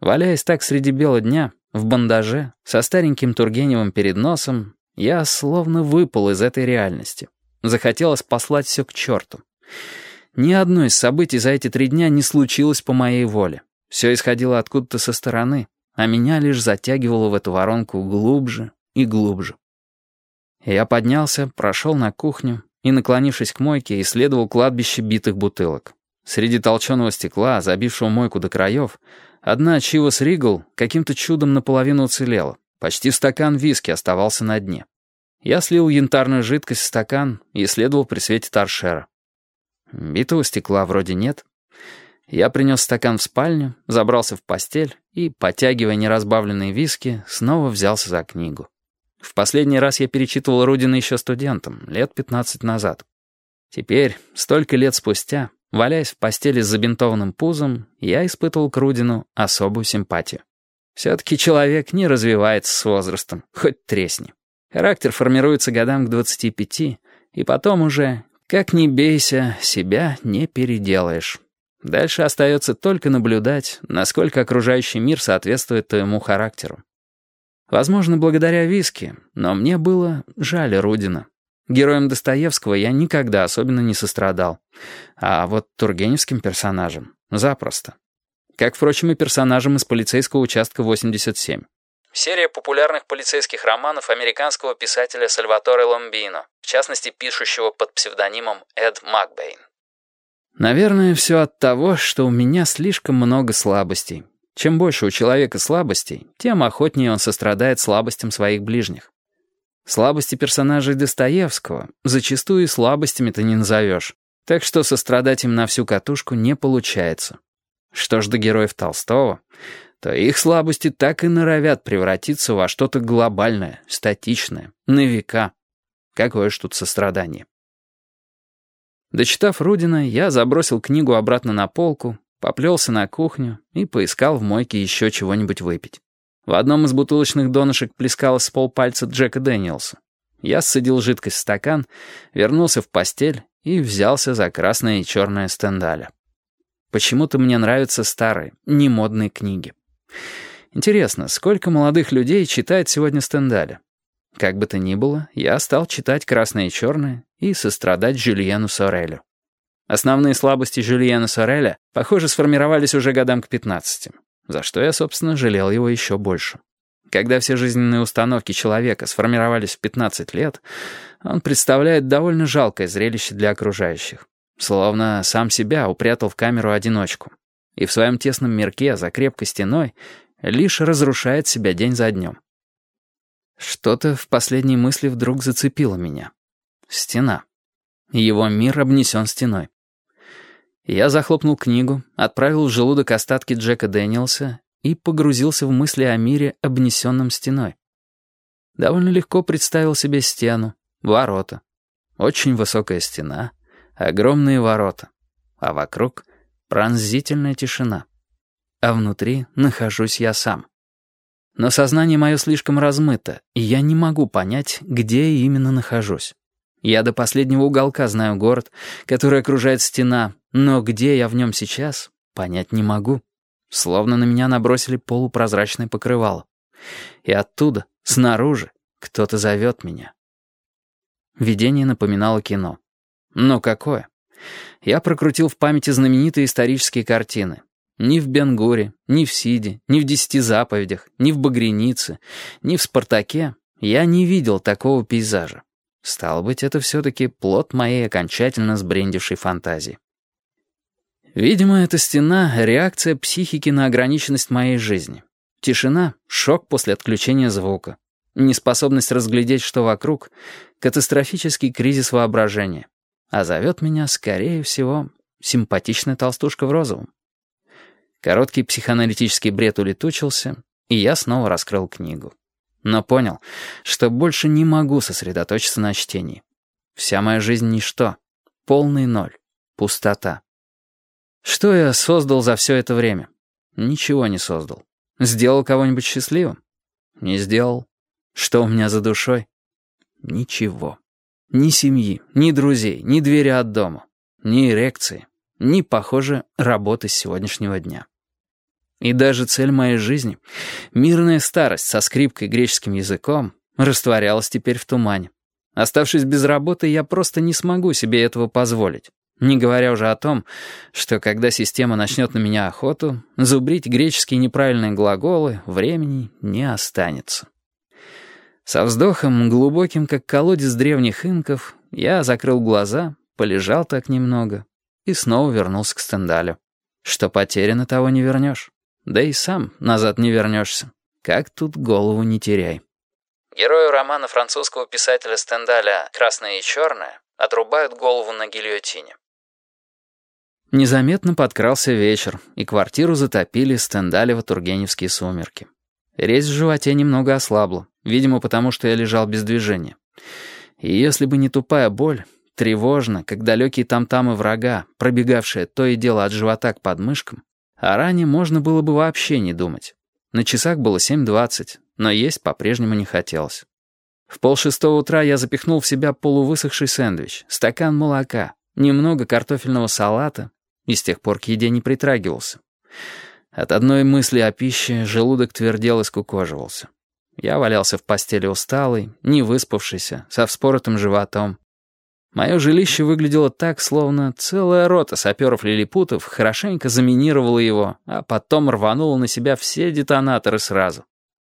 Валяясь так среди бела дня, в бандаже, со стареньким Тургеневым перед носом, я словно выпал из этой реальности. Захотелось послать все к черту. Ни одно из событий за эти три дня не случилось по моей воле. Все исходило откуда-то со стороны, а меня лишь затягивало в эту воронку глубже и глубже. Я поднялся, прошел на кухню и, наклонившись к мойке, исследовал кладбище битых бутылок. Среди толченого стекла, забившего мойку до краев, одна Чивас Ригл каким-то чудом наполовину уцелела. Почти стакан виски оставался на дне. Я слил янтарную жидкость в стакан и исследовал при свете торшера. Битого стекла вроде нет. Я принес стакан в спальню, забрался в постель и, потягивая неразбавленные виски, снова взялся за книгу. В последний раз я перечитывал Рудина еще студентом, лет 15 назад. Теперь, столько лет спустя, Валяясь в постели с забинтованным пузом, я испытывал к Рудину особую симпатию. Все-таки человек не развивается с возрастом, хоть тресни. Характер формируется годам к 25, и потом уже, как ни бейся, себя не переделаешь. Дальше остается только наблюдать, насколько окружающий мир соответствует твоему характеру. Возможно, благодаря виски, но мне было жаль Рудина. Героям Достоевского я никогда особенно не сострадал. А вот тургеневским персонажам — запросто. Как, впрочем, и персонажам из полицейского участка 87. Серия популярных полицейских романов американского писателя Сальваторе Ламбино, в частности, пишущего под псевдонимом Эд Макбейн. Наверное, все от того, что у меня слишком много слабостей. Чем больше у человека слабостей, тем охотнее он сострадает слабостям своих ближних. Слабости персонажей Достоевского зачастую и слабостями-то не назовешь, так что сострадать им на всю катушку не получается. Что ж до героев Толстого, то их слабости так и норовят превратиться во что-то глобальное, статичное, на века. Какое ж тут сострадание. Дочитав Рудина, я забросил книгу обратно на полку, поплелся на кухню и поискал в мойке еще чего-нибудь выпить. В одном из бутылочных донышек плескалось с полпальца Джека Дэниелса. Я ссадил жидкость в стакан, вернулся в постель и взялся за красное и черное стендаля. Почему-то мне нравятся старые, немодные книги. Интересно, сколько молодых людей читает сегодня стендаля? Как бы то ни было, я стал читать «Красное и черное» и сострадать Жюльену Сорелю. Основные слабости Жюльена Сореля, похоже, сформировались уже годам к 15 за что я, собственно, жалел его еще больше. Когда все жизненные установки человека сформировались в 15 лет, он представляет довольно жалкое зрелище для окружающих. Словно сам себя упрятал в камеру одиночку. И в своем тесном мирке за крепкой стеной лишь разрушает себя день за днем. Что-то в последней мысли вдруг зацепило меня. Стена. Его мир обнесен стеной. Я захлопнул книгу, отправил в желудок остатки Джека Дэниелса и погрузился в мысли о мире, обнесенном стеной. Довольно легко представил себе стену, ворота. Очень высокая стена, огромные ворота, а вокруг пронзительная тишина. А внутри нахожусь я сам. Но сознание мое слишком размыто, и я не могу понять, где именно нахожусь. Я до последнего уголка знаю город, который окружает стена, но где я в нем сейчас, понять не могу. Словно на меня набросили полупрозрачное покрывало. И оттуда, снаружи, кто-то зовет меня. Видение напоминало кино. Но какое? Я прокрутил в памяти знаменитые исторические картины. Ни в Бенгуре, ни в Сиде, ни в Десяти заповедях, ни в Багренице, ни в Спартаке я не видел такого пейзажа. Стало быть, это все-таки плод моей окончательно сбрендившей фантазии. Видимо, эта стена — реакция психики на ограниченность моей жизни. Тишина — шок после отключения звука. Неспособность разглядеть, что вокруг — катастрофический кризис воображения. А зовет меня, скорее всего, симпатичная толстушка в розовом. Короткий психоаналитический бред улетучился, и я снова раскрыл книгу. Но понял, что больше не могу сосредоточиться на чтении. Вся моя жизнь — ничто, полный ноль, пустота. Что я создал за все это время? Ничего не создал. Сделал кого-нибудь счастливым? Не сделал. Что у меня за душой? Ничего. Ни семьи, ни друзей, ни двери от дома, ни эрекции, ни, похоже, работы с сегодняшнего дня. И даже цель моей жизни, мирная старость со скрипкой греческим языком, растворялась теперь в тумане. Оставшись без работы, я просто не смогу себе этого позволить. Не говоря уже о том, что когда система начнет на меня охоту, зубрить греческие неправильные глаголы времени не останется. Со вздохом, глубоким, как колодец древних инков, я закрыл глаза, полежал так немного и снова вернулся к Стендалю. Что потеряно, того не вернешь. Да и сам назад не вернешься. Как тут голову не теряй. Герою романа французского писателя Стендаля «Красное и черное» отрубают голову на гильотине. Незаметно подкрался вечер, и квартиру затопили Стендалево-Тургеневские сумерки. Резь в животе немного ослабла, видимо, потому что я лежал без движения. И если бы не тупая боль, тревожно, как далекие там-тамы врага, пробегавшие то и дело от живота к подмышкам, о ране можно было бы вообще не думать. На часах было 7.20, но есть по-прежнему не хотелось. В полшестого утра я запихнул в себя полувысохший сэндвич, стакан молока, немного картофельного салата и с тех пор к еде не притрагивался. От одной мысли о пище желудок твердел и скукоживался. Я валялся в постели усталый, не выспавшийся, со вспоротым животом. Мое жилище выглядело так, словно целая рота саперов-лилипутов хорошенько заминировала его, а потом рванула на себя все детонаторы сразу.